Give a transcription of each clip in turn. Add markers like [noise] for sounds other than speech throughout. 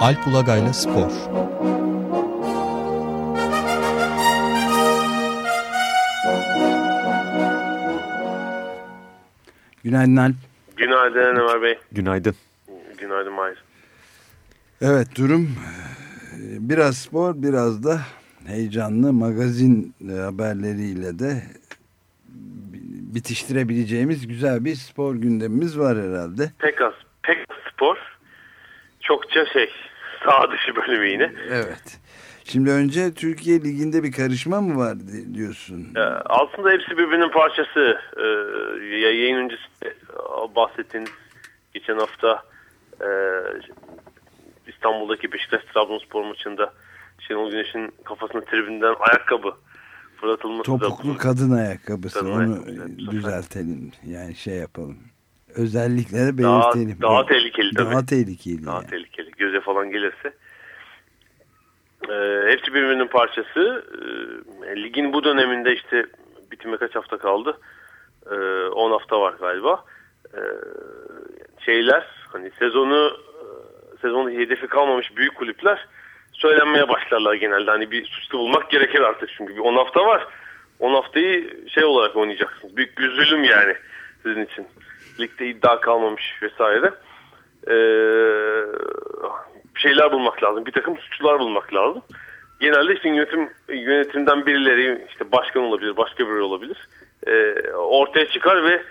Alp Ulagay'la Spor Günaydın Alp. Günaydın Ömer Bey. Günaydın. Günaydın Mahir. Evet durum e, biraz spor biraz da heyecanlı magazin haberleriyle de bitiştirebileceğimiz güzel bir spor gündemimiz var herhalde. Pekas, Pekas Spor çokça şey sağ dışı bölümü yine. Evet. Şimdi önce Türkiye Ligi'nde bir karışma mı var diyorsun? Aslında hepsi birbirinin parçası. Ee, yayın öncesinde bahsettiğiniz geçen hafta e, İstanbul'daki Beşiktaş-Trabzonspor maçında Şenol Güneş'in kafasına tribünden ayakkabı fırlatılması Topuklu da, kadın ayakkabısı kadın onu ayakkabısı. düzeltelim yani şey yapalım. Özellikleri belirtelim. Daha, daha tehlikeli Daha tabii. tehlikeli. Daha yani. tehlikeli. Göze falan gelirse. Ee, hepsi birbirinin parçası. Ee, ligin bu döneminde işte bitime kaç hafta kaldı? Ee, 10 hafta var galiba. Ee, şeyler hani sezonu sezonu hedefi kalmamış büyük kulüpler söylenmeye başlarlar genelde. Hani bir suçlu bulmak gerekir artık çünkü bir 10 hafta var. 10 haftayı şey olarak oynayacaksınız. Büyük bir zulüm yani sizin için. Ligde iddia kalmamış vesaire. Ee, şeyler bulmak lazım. Bir takım suçlular bulmak lazım. Genelde işte yönetim, yönetimden birileri işte başkan olabilir, başka biri olabilir. Ee, ortaya çıkar ve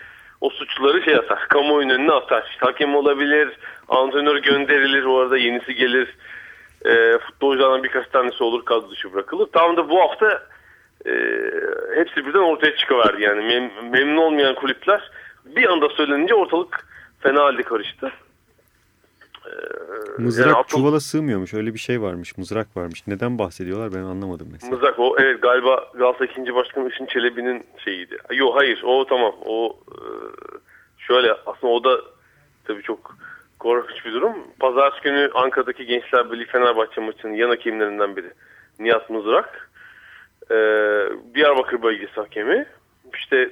o suçluları şey atar. [laughs] Kamuoyunun önüne atar. İşte hakem olabilir, antrenör gönderilir, o arada yenisi gelir. E, futbolculardan birkaç tanesi olur kadro dışı bırakılır. Tam da bu hafta e, hepsi birden ortaya çıkıverdi. Yani mem memnun olmayan kulüpler bir anda söylenince ortalık fena halde karıştı. Ee, Mızrak yani atıl... çuvala sığmıyormuş. Öyle bir şey varmış. Mızrak varmış. Neden bahsediyorlar ben anlamadım mesela. Mızrak o evet galiba Galatasaray ikinci başkanı Işın Çelebi'nin şeyiydi. Yok hayır o tamam. O e, şöyle aslında o da tabii çok korkunç bir durum. Pazartesi günü Ankara'daki Gençler Birliği Fenerbahçe maçının yan hakemlerinden biri. Nihat Mızrak. Ee, Diyarbakır bölgesi hakemi. İşte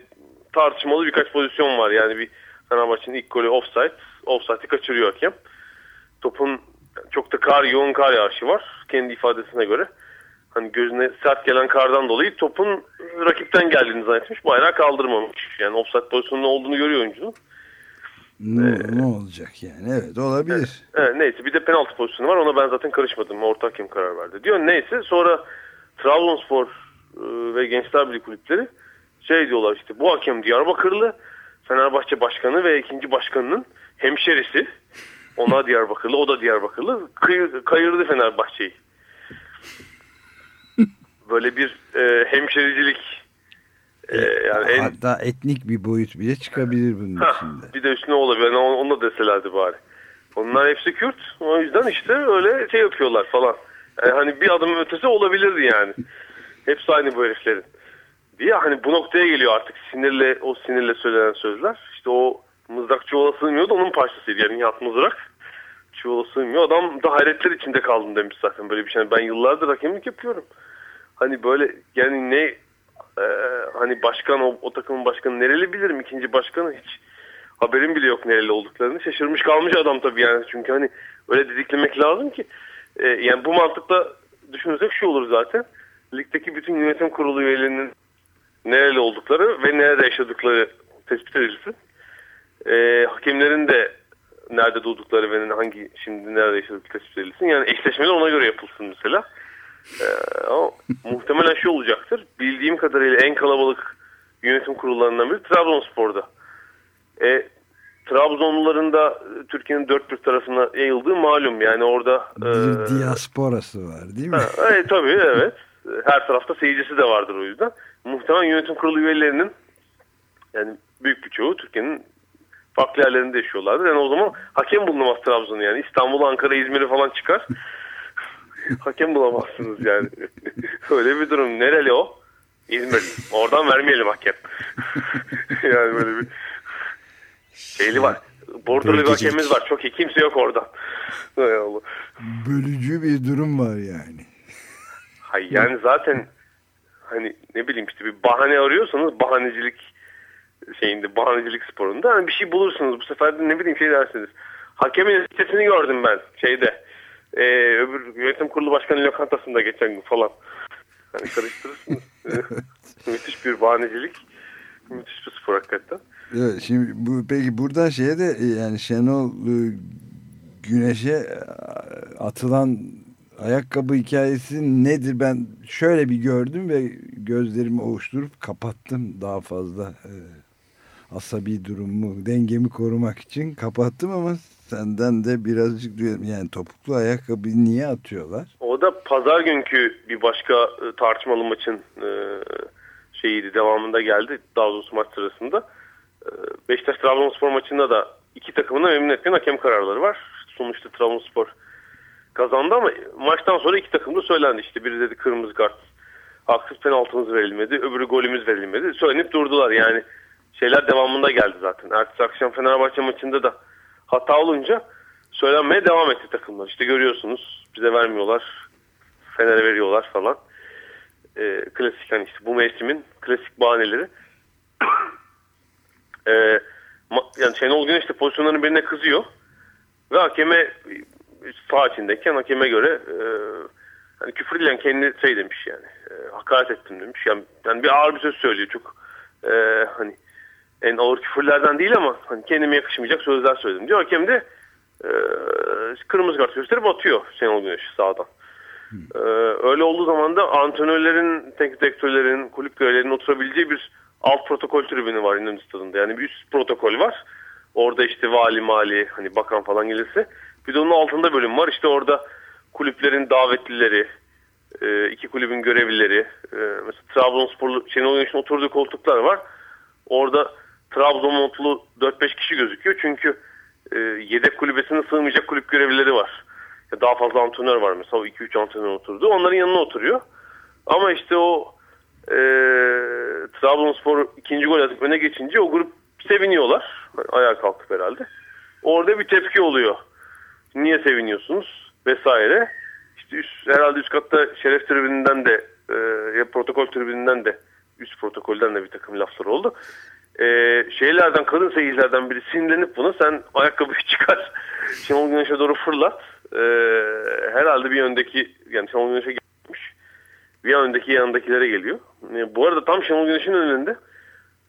tartışmalı birkaç pozisyon var. Yani bir Fenerbahçe'nin ilk golü offside. Offside'i kaçırıyor hakem. Topun çok da kar, yoğun kar yağışı var. Kendi ifadesine göre. Hani gözüne sert gelen kardan dolayı topun rakipten geldiğini zannetmiş. Bayrağı kaldırmamış. Yani offside pozisyonunun olduğunu görüyor oyuncunun. Ne, ee, ne olacak yani? Evet olabilir. Evet, evet, neyse bir de penaltı pozisyonu var. Ona ben zaten karışmadım. Orta hakem karar verdi diyor. Neyse sonra Trabzonspor e, ve Gençler Birliği kulüpleri şey diyorlar işte bu hakem Diyarbakırlı Fenerbahçe başkanı ve ikinci başkanının hemşerisi. Ona Diyarbakırlı, o da Diyarbakırlı. Kıyır, kayırdı Fenerbahçe'yi. Böyle bir e, hemşericilik e, yani en... Hatta etnik bir boyut bile çıkabilir bunun ha, içinde. Bir de üstüne olabilir. Yani onu da deselerdi bari. Onlar hepsi Kürt. O yüzden işte öyle şey yapıyorlar falan. Yani hani bir adım ötesi olabilirdi yani. Hepsi aynı bu heriflerin. Diye hani bu noktaya geliyor artık sinirle o sinirle söylenen sözler. İşte o mızrak çuvala sığmıyordu onun parçasıydı. Yani Nihat Mızrak çuvala sığmıyor. Adam da hayretler içinde kaldım demiş zaten böyle bir şey. Ben yıllardır hakemlik yapıyorum. Hani böyle yani ne e, hani başkan o, o takımın başkanı nereli bilirim ikinci başkanı hiç haberim bile yok nereli olduklarını şaşırmış kalmış adam tabii yani çünkü hani öyle didiklemek lazım ki e, yani bu mantıkla düşünürsek şu olur zaten ligdeki bütün yönetim kurulu üyelerinin nereli oldukları ve nerede yaşadıkları tespit edilsin e, hakemlerin de nerede doğdukları ve hangi şimdi nerede yaşadıkları tespit edilsin yani eşleşmeler ona göre yapılsın mesela ee, ama [laughs] muhtemelen şu olacaktır. Bildiğim kadarıyla en kalabalık yönetim kurullarından biri Trabzonspor'da. E, Trabzonluların da Türkiye'nin dört bir tarafına yayıldığı malum. Yani orada... Bir e, diasporası var değil mi? Ha, e, tabii evet. Her tarafta seyircisi de vardır o yüzden. Muhtemelen yönetim kurulu üyelerinin yani büyük bir çoğu Türkiye'nin farklı yerlerinde yaşıyorlardır. Yani o zaman hakem bulunamaz Trabzon'u yani. İstanbul, Ankara, İzmir'i falan çıkar. [laughs] hakem bulamazsınız yani. [laughs] Öyle bir durum. Nereli o? İzmir. Oradan vermeyelim hakem. [laughs] yani böyle bir şeyli var. Bordurlu bir hakemimiz var. Çok iyi. Kimse yok oradan. Hay Allah. Bölücü bir durum var yani. Hayır yani zaten hani ne bileyim işte bir bahane arıyorsanız bahanecilik şeyinde bahanecilik sporunda hani bir şey bulursunuz. Bu sefer de ne bileyim şey dersiniz. Hakemin sitesini gördüm ben şeyde e, öbür yönetim kurulu başkanı lokantasında geçen gün falan. Hani karıştırırsınız. [laughs] Müthiş bir bahanecilik. Müthiş bir spor hakikaten. Evet, şimdi bu, peki buradan şeye de yani Şenol e, Güneş'e e, atılan ayakkabı hikayesi nedir? Ben şöyle bir gördüm ve gözlerimi ovuşturup kapattım daha fazla e, asabi durumumu, dengemi korumak için kapattım ama senden de birazcık duyuyorum. Yani topuklu ayakkabı niye atıyorlar? O da pazar günkü bir başka e, tartışmalı maçın e, şeyiydi devamında geldi. Daha doğrusu maç sırasında. E, Beşiktaş Trabzonspor maçında da iki takımına memnun etmeyen hakem kararları var. Sonuçta Trabzonspor kazandı ama maçtan sonra iki takım da söylendi. İşte biri dedi kırmızı kart haksız penaltımız verilmedi. Öbürü golümüz verilmedi. Söylenip durdular yani. Şeyler devamında geldi zaten. Ertesi akşam Fenerbahçe maçında da hata olunca söylenmeye devam etti takımlar. İşte görüyorsunuz bize vermiyorlar. Fener'e veriyorlar falan. E, klasik hani işte bu mevsimin klasik bahaneleri. [coughs] e, yani Şenol Güneş de pozisyonların birine kızıyor. Ve hakeme sağ içindeyken hakeme göre e, hani küfür dilen kendi şey demiş yani. E, hakaret ettim demiş. Yani, yani bir ağır bir söz söylüyor çok. E, hani en ağır küfürlerden değil ama hani kendime yakışmayacak sözler söyledim diyor. Hakem de e, kırmızı kart gösterip atıyor Şenol Güneş sağdan. Ee, öyle olduğu zaman da antrenörlerin, teknik direktörlerin, kulüp görevlerinin oturabileceği bir alt protokol tribünü var İnönü Stadı'nda. Yani bir üst protokol var. Orada işte vali, mali, hani bakan falan gelirse. Bir de onun altında bölüm var. İşte orada kulüplerin davetlileri, e, iki kulübün görevlileri, e, mesela Trabzonsporlu Şenol Güneş'in oturduğu koltuklar var. Orada Trabzon montlu 4-5 kişi gözüküyor. Çünkü e, yedek kulübesine sığmayacak kulüp görevlileri var. Daha fazla antrenör var mesela 2-3 antrenör oturdu. Onların yanına oturuyor. Ama işte o e, Trabzonspor ikinci gol atıp öne geçince o grup seviniyorlar. Ayağa kalkıp herhalde. Orada bir tepki oluyor. Niye seviniyorsunuz? Vesaire. İşte üst, herhalde üst katta şeref tribününden de e, ya protokol tribününden de üst protokolden de bir takım laflar oldu. E, şeylerden kadın seyircilerden biri sinirlenip bunu sen ayakkabıyı [laughs] çıkar Şenol Güneş'e doğru fırlat. E, herhalde bir öndeki yani Şenol Güneş'e gelmiş. Bir öndeki yanındakilere geliyor. E, bu arada tam Şenol Güneş'in önünde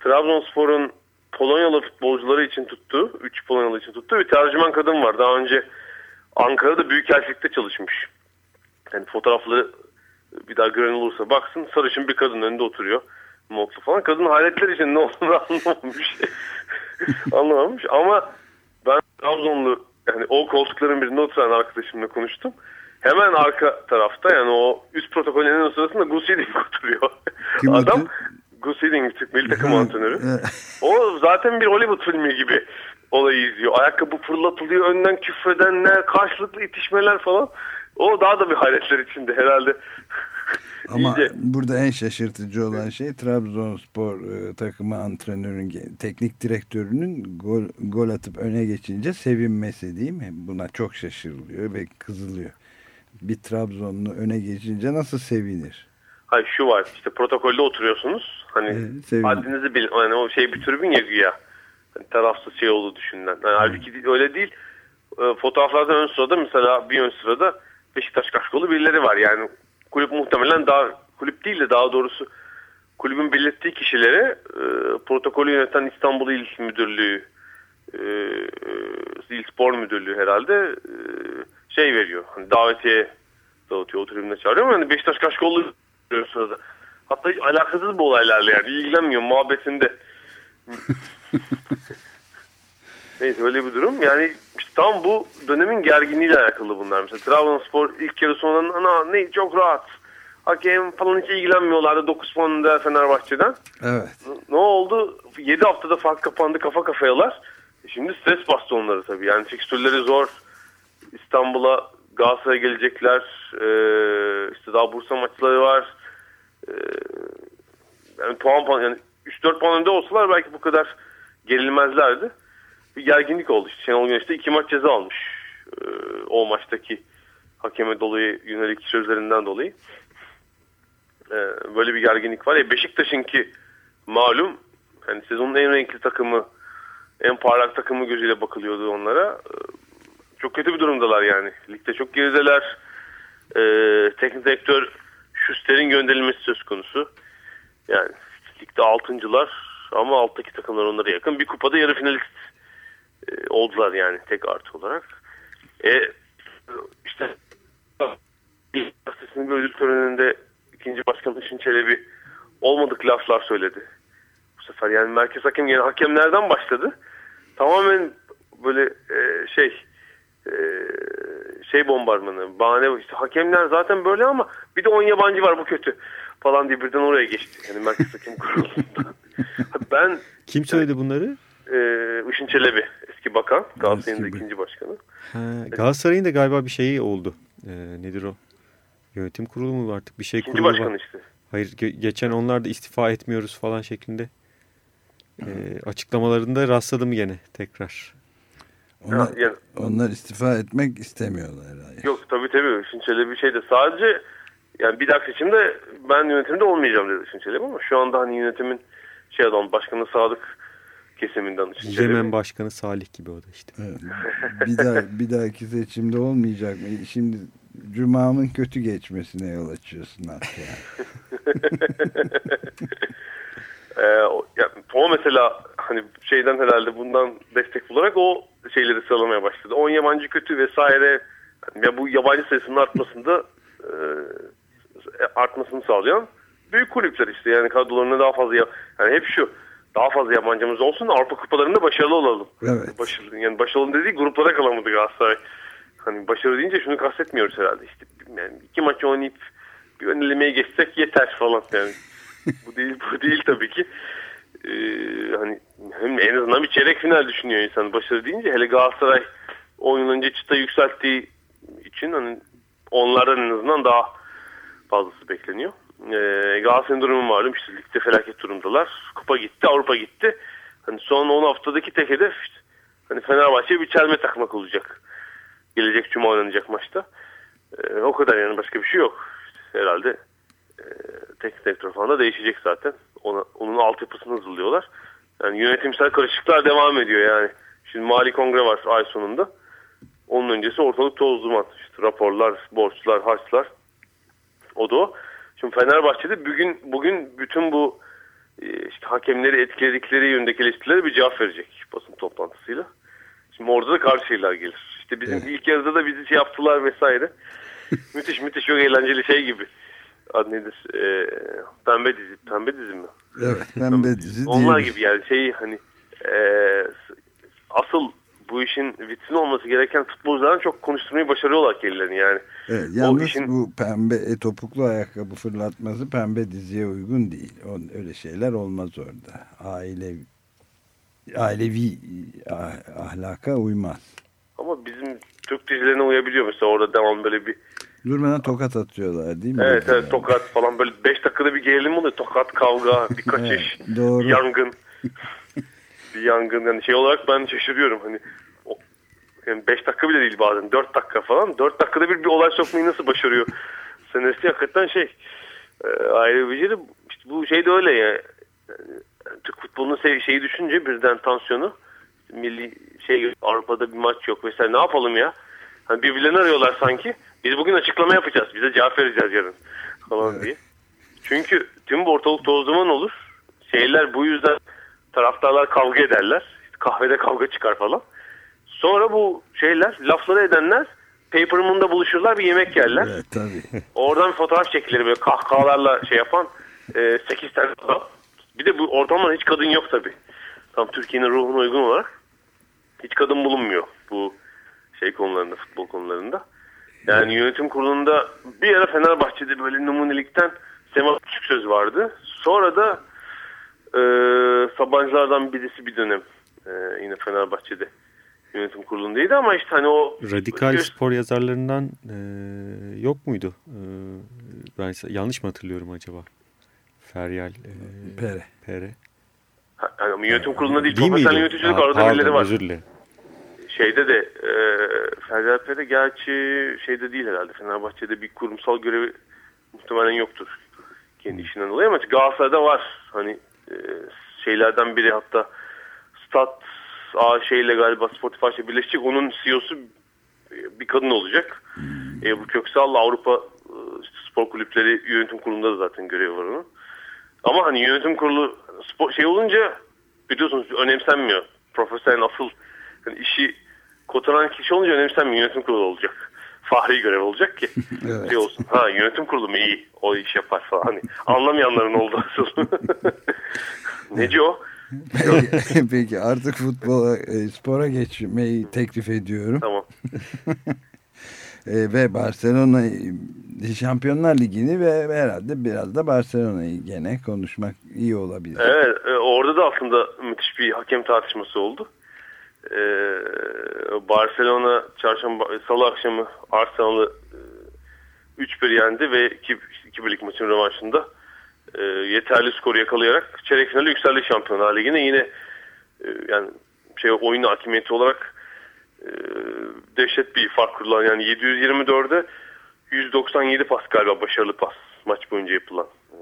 Trabzonspor'un Polonyalı futbolcuları için tuttuğu, 3 Polonyalı için tuttuğu bir tercüman kadın var. Daha önce Ankara'da Büyükelçilik'te çalışmış. Yani fotoğrafları bir daha gören olursa baksın sarışın bir kadın önünde oturuyor. Mutlu falan. Kadın hayretler için ne olduğunu [laughs] anlamamış. anlamamış ama ben Trabzonlu yani o koltukların birinde oturan arkadaşımla konuştum. Hemen arka tarafta yani o üst protokolün en sırasında Gus Hiddink oturuyor. Kim Adam Gus Hiddink Türk milli takım antrenörü. o zaten bir Hollywood filmi gibi olayı izliyor. Ayakkabı fırlatılıyor, önden küfredenler, karşılıklı itişmeler falan. O daha da bir hayretler içinde herhalde. [laughs] Ama İyice. burada en şaşırtıcı olan şey Trabzonspor e, takımı antrenörün, teknik direktörünün gol, gol atıp öne geçince sevinmesi değil mi? Buna çok şaşırılıyor ve kızılıyor. Bir Trabzonlu öne geçince nasıl sevinir? Hayır şu var işte protokolde oturuyorsunuz. Hani ee, haddinizi bilin. Yani o şey bir tribün ya güya. Hani tarafsız şey olduğu düşünülen. Yani halbuki öyle değil. E, fotoğraflarda ön sırada mesela bir ön sırada Beşiktaş kaşkolu birileri var. Yani kulüp muhtemelen daha kulüp değil de daha doğrusu kulübün belirttiği kişilere e, protokolü yöneten İstanbul İl Müdürlüğü e, İl Spor Müdürlüğü herhalde e, şey veriyor. Hani davetiye dağıtıyor. O tribüne çağırıyor ama hani Beşiktaş Kaşkollu sırada. Hatta alakasız bu olaylarla yani. ilgilenmiyor muhabbetinde. [laughs] Neyse öyle bir durum. Yani işte tam bu dönemin gerginliğiyle alakalı bunlar. Mesela Trabzonspor ilk yarı sonunda ana ne çok rahat. Hakem falan hiç ilgilenmiyorlardı 9 puanında Fenerbahçe'den. Evet. Ne oldu? 7 haftada fark kapandı kafa kafayalar. E şimdi stres bastı onları tabii. Yani fikstürleri zor. İstanbul'a Galatasaray'a gelecekler. Ee, işte daha Bursa maçları var. Ee, yani puan puan yani 3-4 puan önde olsalar belki bu kadar gerilmezlerdi bir gerginlik oldu. İşte Şenol Güneş de iki maç ceza almış. Ee, o maçtaki hakeme dolayı yönelik sözlerinden dolayı. Ee, böyle bir gerginlik var. E Beşiktaş'ın ki malum yani sezonun en renkli takımı en parlak takımı gözüyle bakılıyordu onlara. Ee, çok kötü bir durumdalar yani. Ligde çok gerideler. Teknik direktör Schuster'in gönderilmesi söz konusu. Yani ligde altıncılar ama alttaki takımlar onlara yakın. Bir kupada yarı finalist oldular yani tek artı olarak. E, işte gazetesinin bir ödül töreninde ikinci başkan Işın Çelebi olmadık laflar söyledi. Bu sefer yani merkez hakem yani hakemlerden başladı. Tamamen böyle e, şey e, şey bombarmanı bahane işte hakemler zaten böyle ama bir de 10 yabancı var bu kötü falan diye birden oraya geçti. Yani merkez hakem kurulunda. [laughs] ben Kim söyledi bunları? e, Işın Çelebi eski bakan Galatasaray'ın da ikinci başkanı. Ha, Galatasaray'ın da galiba bir şeyi oldu. Ee, nedir o? Yönetim kurulu mu artık bir şey İkinci kurulu başkan var. işte. Hayır ge- geçen onlar da istifa etmiyoruz falan şeklinde e, açıklamalarında rastladım gene tekrar. Onlar, Ha, yani- onlar istifa etmek istemiyorlar herhalde. Yok tabii tabii Işın Çelebi şeyde sadece yani bir dahaki seçimde ben yönetimde olmayacağım dedi Işın Çelebi ama şu anda hani yönetimin şey adam başkanı Sadık kesiminden Işın Çelebi. Yemen Başkanı Salih gibi o da işte. Evet. Bir daha bir dahaki seçimde olmayacak mı? Şimdi Cuma'mın kötü geçmesine yol açıyorsun hatta. Yani. [laughs] Ee, o, ya, o mesela hani şeyden herhalde bundan destek bularak o şeyleri sıralamaya başladı. 10 yabancı kötü vesaire yani ya bu yabancı sayısının artmasında e, artmasını sağlayan büyük kulüpler işte yani kadrolarına daha fazla ya- yani hep şu daha fazla yabancımız olsun Avrupa kupalarında başarılı olalım. Evet. Başarılı yani başarılı dediği gruplara kalamadı Galatasaray. Hani başarı deyince şunu kastetmiyoruz herhalde işte yani iki maç oynayıp bir ön elemeye geçsek yeter falan yani. bu değil bu değil tabii ki. Ee, hani hem en azından bir çeyrek final düşünüyor insan başarı deyince hele Galatasaray oyun önce çıta yükselttiği için hani onlardan en azından daha fazlası bekleniyor. Ee, Galatasaray'ın durumu malum işte ligde felaket durumdalar. Kupa gitti, Avrupa gitti. Hani son 10 haftadaki tek hedef işte, hani Fenerbahçe'ye bir çelme takmak olacak. Gelecek cuma oynanacak maçta. Ee, o kadar yani başka bir şey yok. İşte herhalde e, teknik direktör falan da değişecek zaten. Ona, onun altyapısını hazırlıyorlar. Yani yönetimsel karışıklıklar devam ediyor yani. Şimdi mali kongre var ay sonunda. Onun öncesi ortalık toz duman. İşte raporlar, borçlar, harçlar. O da o. Şimdi Fenerbahçe'de bugün bugün bütün bu e, işte hakemleri etkiledikleri yönündeki eleştirilere bir cevap verecek basın toplantısıyla. Şimdi orada da karşı şeyler gelir. İşte bizim Evet. ilk yarıda da bizi şey yaptılar vesaire. [laughs] müthiş müthiş çok eğlenceli şey gibi. Adı nedir? Ee, pembe dizi. Pembe dizi mi? Evet. Pembe dizi Onlar gibi yani şey hani e, asıl bu işin vitrin olması gereken futbolcuların çok konuşturmayı başarıyorlar kendilerini yani. Evet, yalnız işin- bu pembe e, topuklu ayakkabı fırlatması pembe diziye uygun değil. O, öyle şeyler olmaz orada. Ailevi, ailevi ah- ahlaka uymaz. Ama bizim Türk dizilerine uyabiliyor mesela orada devam böyle bir Durmadan tokat atıyorlar değil mi? evet evet tokat falan böyle 5 dakikada bir gerilim oluyor. Tokat, kavga, bir kaçış, Evet, doğru. bir yangın. [laughs] bir yangın yani şey olarak ben şaşırıyorum hani yani 5 dakika bile değil bazen 4 dakika falan. 4 dakikada bir bir olay sokmayı nasıl başarıyor? Senaristi hakikaten şey e, ayrı bir beceri işte bu şey de öyle ya. Yani, Türk futbolunun şeyi düşünce birden tansiyonu. Milli şey Avrupa'da bir maç yok vesaire. Ne yapalım ya? Hani birbirlerini arıyorlar sanki. Biz bugün açıklama yapacağız. Bize cevap vereceğiz yarın falan diye. Çünkü tüm bu ortalık toz duman olur. Şeyler bu yüzden taraftarlar kavga ederler. İşte kahvede kavga çıkar falan. Sonra bu şeyler, lafları edenler Paper Moon'da buluşurlar bir yemek yerler. Evet tabii. [laughs] Oradan bir fotoğraf çekilir böyle kahkahalarla şey yapan e, 8 tane adam. Bir de bu ortamda hiç kadın yok tabi. Tam Türkiye'nin ruhuna uygun olarak hiç kadın bulunmuyor bu şey konularında, futbol konularında. Yani yönetim kurulunda bir ara Fenerbahçe'de böyle numunelikten Sema Küçük söz vardı. Sonra da e, Sabancılardan birisi bir dönem e, yine Fenerbahçe'de yönetim kurulundaydı ama işte hani o Radikal spor yazarlarından e, yok muydu? E, ben yanlış mı hatırlıyorum acaba? Feryal e, Pere. Pere. Ha, yani yönetim kurulunda değil, Değil profesyonel yöneticilik arada pardon, birileri var. Özür dilerim. Şeyde de e, Feryal Pere gerçi şeyde değil herhalde Fenerbahçe'de bir kurumsal görevi muhtemelen yoktur. Kendi işinden dolayı ama Galatasaray'da var. Hani e, şeylerden biri hatta Stat şeyle galiba Spotify ile birleşecek. Onun CEO'su bir kadın olacak. Hmm. Ebru Köksal Avrupa e, Spor Kulüpleri Yönetim Kurulu'nda da zaten görev var onun. Ama hani yönetim kurulu spor şey olunca biliyorsunuz önemsenmiyor. Profesyonel asıl yani işi kotaran kişi olunca önemsenmiyor. Yönetim kurulu olacak. [laughs] Fahri görev olacak ki [laughs] evet. şey olsun. Ha yönetim kurulu mu iyi o iş yapar falan. Hani anlamayanların oldu asıl. [laughs] Neci o? Peki, [laughs] peki artık futbola, e, spora geçmeyi teklif ediyorum. Tamam. [laughs] e, ve Barcelona Şampiyonlar Ligi'ni ve herhalde biraz da Barcelona'yı gene konuşmak iyi olabilir. Evet e, orada da aslında müthiş bir hakem tartışması oldu. E, Barcelona çarşamba salı akşamı Arsenal'ı e, 3-1 yendi ve 2-1'lik maçın rövanşında e, yeterli skoru yakalayarak çeyrek finale yükseldi Şampiyonlar Ligi'ne. Yine e, yani şey oyun hakimiyeti olarak e, dehşet bir fark kurulan yani 724'e 197 pas galiba başarılı pas maç boyunca yapılan. E,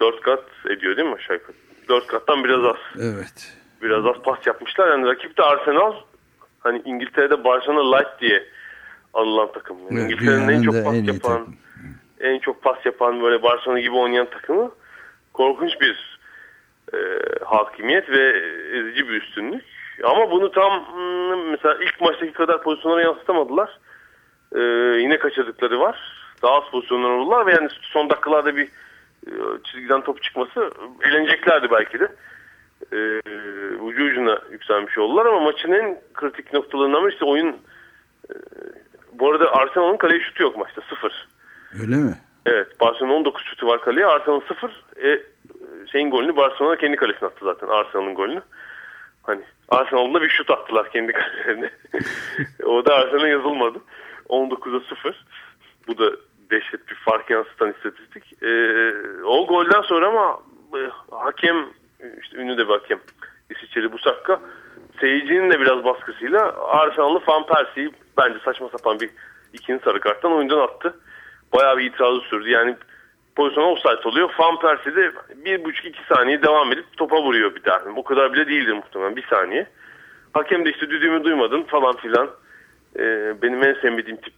4 kat ediyor değil mi aşağı yukarı? 4 kattan biraz az. Evet. Biraz az pas yapmışlar. Yani rakip de Arsenal hani İngiltere'de Barcelona Light diye anılan takım. Yani evet, İngiltere'nin en çok pas yapan takım en çok pas yapan böyle Barcelona gibi oynayan takımı korkunç bir e, hakimiyet ve ezici bir üstünlük. Ama bunu tam hmm, mesela ilk maçtaki kadar pozisyonlara yansıtamadılar. E, yine kaçırdıkları var. Daha az pozisyonlar oldular ve yani son dakikalarda bir e, çizgiden top çıkması eğleneceklerdi belki de. E, ucu ucuna yükselmiş oldular ama maçın en kritik noktalarından biri işte oyun e, bu arada Arsenal'ın kaleye şutu yok maçta. Sıfır. Öyle mi? Evet. Barcelona 19 şutu var kaleye. Arsenal 0. E, şeyin golünü Barcelona kendi kalesine attı zaten. Arsenal'ın golünü. Hani Arsenal'da bir şut attılar kendi [laughs] kalelerine. o da Arsenal'a yazılmadı. 19'a 0. Bu da dehşet bir fark yansıtan istatistik. E, o golden sonra ama e, hakem işte ünlü de bir hakem İsviçreli Busakka seyircinin de biraz baskısıyla Arsenal'lı Van Persie'yi bence saçma sapan bir ikinci sarı karttan oyundan attı bayağı bir itirazı sürdü. Yani pozisyon offside oluyor. Van Persie de bir buçuk iki saniye devam edip topa vuruyor bir daha. O kadar bile değildir muhtemelen bir saniye. Hakem de işte düdüğümü duymadın falan filan. Ee, benim en sevmediğim tip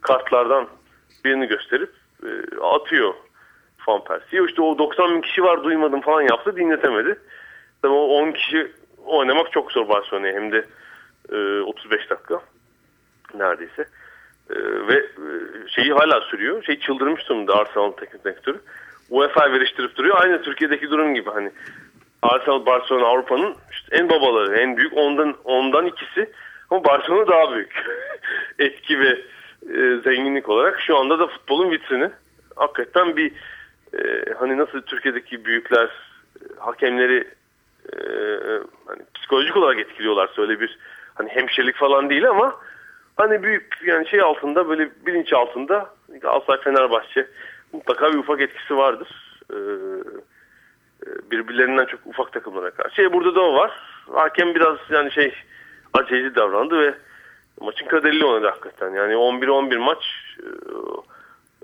kartlardan birini gösterip e, atıyor Van Persie. İşte o 90 bin kişi var duymadım falan yaptı dinletemedi. Tabii o 10 kişi oynamak çok zor Barcelona'ya hem de e, 35 dakika neredeyse. Ee, ve e, şeyi hala sürüyor. Şey çıldırmış durumda Arsenal teknik direktörü. UEFA veriştirip duruyor. Aynı Türkiye'deki durum gibi hani Arsenal Barcelona Avrupa'nın işte en babaları, en büyük ondan ondan ikisi. Ama Barcelona daha büyük. [laughs] Etki ve e, zenginlik olarak şu anda da futbolun vitrini. Hakikaten bir e, hani nasıl Türkiye'deki büyükler e, hakemleri e, hani psikolojik olarak etkiliyorlar. Öyle bir hani hemşirelik falan değil ama Hani büyük yani şey altında böyle bilinç altında Galatasaray Fenerbahçe mutlaka bir ufak etkisi vardır. Ee, e, birbirlerinden çok ufak takımlara karşı. Şey, burada da o var. Hakem biraz yani şey aceleci davrandı ve maçın kaderiyle oynadı hakikaten. Yani 11-11 maç e,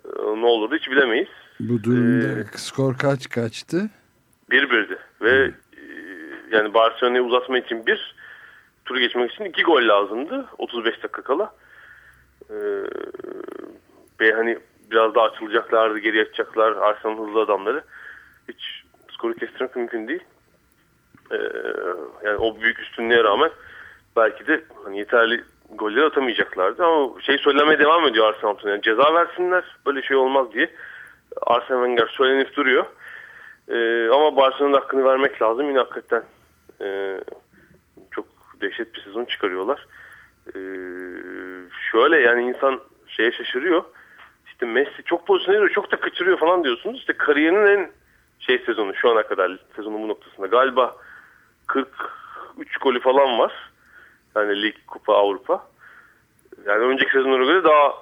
e, ne olurdu hiç bilemeyiz. Bu durumda ee, skor kaç kaçtı? 1-1'di ve hmm. yani Barcelona'yı uzatma için bir turu geçmek için iki gol lazımdı 35 dakika kala. Ee, hani biraz daha açılacaklardı, geri açacaklar Arsenal'ın hızlı adamları. Hiç skoru kestirmek mümkün değil. Ee, yani o büyük üstünlüğe rağmen belki de hani yeterli golleri atamayacaklardı ama şey söylemeye devam ediyor Arsenal. Yani ceza versinler böyle şey olmaz diye. Arsene Wenger söylenip duruyor. Ee, ama Barcelona'nın hakkını vermek lazım. Yine hakikaten e, dehşet bir sezon çıkarıyorlar. Ee, şöyle yani insan şeye şaşırıyor. İşte Messi çok pozisyon ediyor, çok da kaçırıyor falan diyorsunuz. İşte kariyerinin en şey sezonu şu ana kadar sezonun bu noktasında. Galiba 43 golü falan var. Yani lig, kupa, Avrupa. Yani önceki sezonlara göre daha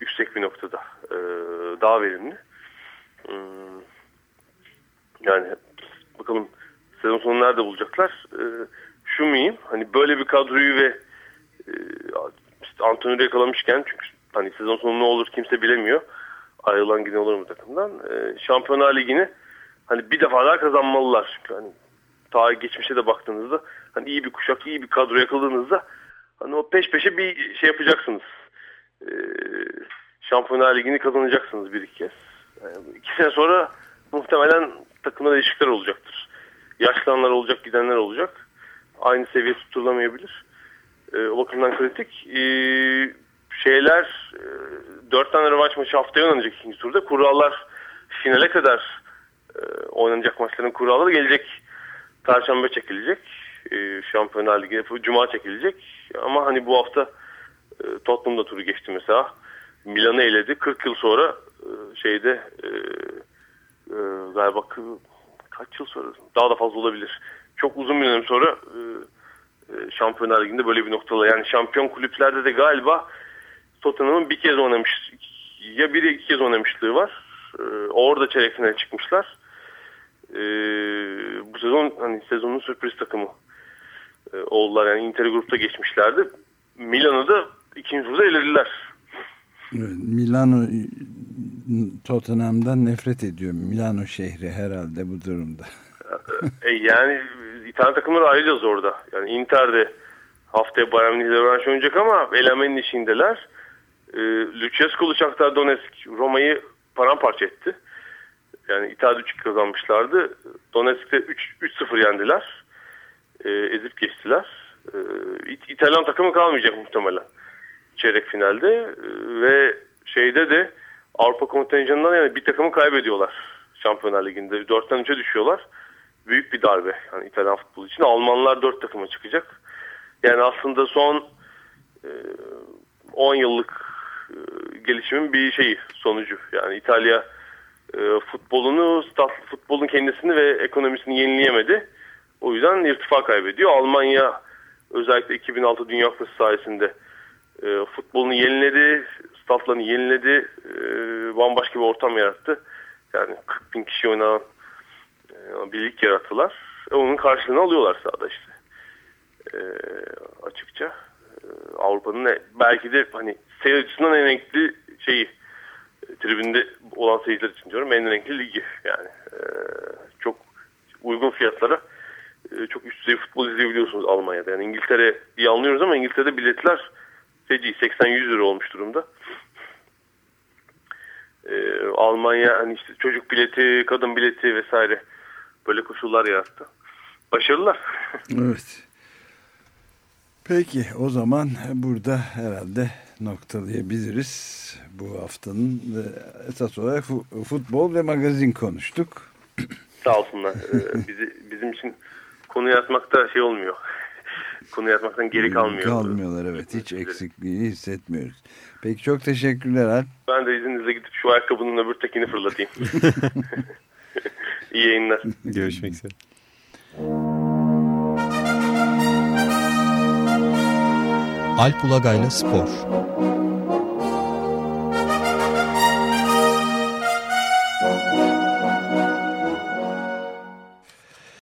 yüksek bir noktada. Ee, daha verimli. Hmm. Yani bakalım sezon sonu nerede bulacaklar? Ee, şu muyum? Hani böyle bir kadroyu ve e, Antonio'yu yakalamışken çünkü hani sezon sonu ne olur kimse bilemiyor. Ayrılan giden olur mu takımdan. E, Şampiyonlar Ligi'ni hani bir defa daha kazanmalılar. Çünkü hani ta geçmişe de baktığınızda hani iyi bir kuşak, iyi bir kadro yakaladığınızda Hani o peş peşe bir şey yapacaksınız. Ee, Şampiyonlar Ligi'ni kazanacaksınız bir iki kez. Yani iki sene sonra muhtemelen takımda değişiklikler olacaktır. Yaşlananlar olacak, gidenler olacak. Aynı seviye tutulamayabilir. Ee, o bakımdan kritik. Ee, şeyler e, dört tane rövanş maçı haftaya oynanacak ikinci turda. Kurallar finale kadar e, oynanacak maçların kuralları gelecek. Perşembe çekilecek. E, Şampiyonlar Ligi Cuma çekilecek. Ama hani bu hafta e, Tottenham'da turu geçti mesela. Milan'ı eledi. 40 yıl sonra e, şeyde e, e, galiba kaç yıl sonra daha da fazla olabilir. Çok uzun bir dönem sonra e, e, Şampiyonlar Ligi'nde böyle bir noktada. Yani şampiyon kulüplerde de galiba Tottenham'ın bir kez oynamış ya bir iki kez oynamışlığı var. E, orada çeyrek finale çıkmışlar. E, bu sezon hani sezonun sürpriz takımı e, oldular. Yani Inter grupta geçmişlerdi. Milan'ı da ikinci turda elediler. Milano Tottenham'dan nefret ediyor. Milano şehri herhalde bu durumda. e, yani İtalyan takımları ayrıca zorda. Yani Inter'de haftaya Bayern Münih'le rövanş oynayacak ama elemenin işindeler. E, Lucescu Shakhtar Donetsk Roma'yı paramparça etti. Yani İtalya 3 kazanmışlardı. Donetsk'te 3-0 yendiler. E, ezip geçtiler. E, İtalyan takımı kalmayacak muhtemelen çeyrek finalde e, ve şeyde de Avrupa kontenjanından yani bir takımı kaybediyorlar Şampiyonlar Ligi'nde. 4'ten 3'e düşüyorlar. Büyük bir darbe yani İtalyan futbolu için. Almanlar 4 takıma çıkacak. Yani aslında son e, 10 yıllık e, gelişimin bir şeyi sonucu. Yani İtalya e, futbolunu, futbolun kendisini ve ekonomisini yenileyemedi. O yüzden irtifa kaybediyor. Almanya özellikle 2006 Dünya Kupası sayesinde e, futbolunu yeniledi, statlarını yeniledi, e, bambaşka bir ortam yarattı. Yani 40 bin kişi oynanan e, bir lig yarattılar. E, onun karşılığını alıyorlar sahada işte. E, açıkça. E, Avrupa'nın belki de hani seyir açısından en renkli şeyi e, tribünde olan seyirciler için diyorum en renkli ligi yani e, çok uygun fiyatlara e, çok üst düzey futbol izleyebiliyorsunuz Almanya'da yani İngiltere'yi anlıyoruz ama İngiltere'de biletler feci 80-100 lira olmuş durumda. Ee, Almanya hani işte çocuk bileti, kadın bileti vesaire böyle koşullar yarattı. Başarılar. [laughs] evet. Peki o zaman burada herhalde noktalayabiliriz. Bu haftanın e, esas olarak futbol ve magazin konuştuk. [clears throat] Sağ olsunlar. Ee, bizi, bizim için konu yaratmakta şey olmuyor [laughs] konu yazmaktan geri kalmıyor. Kalmıyorlar evet. Hiç eksikliği hissetmiyoruz. Peki çok teşekkürler Alp. Ben de izninizle gidip şu ayakkabının öbür tekini fırlatayım. [laughs] İyi yayınlar. [laughs] Görüşmek üzere. Alp Ulagay'la Spor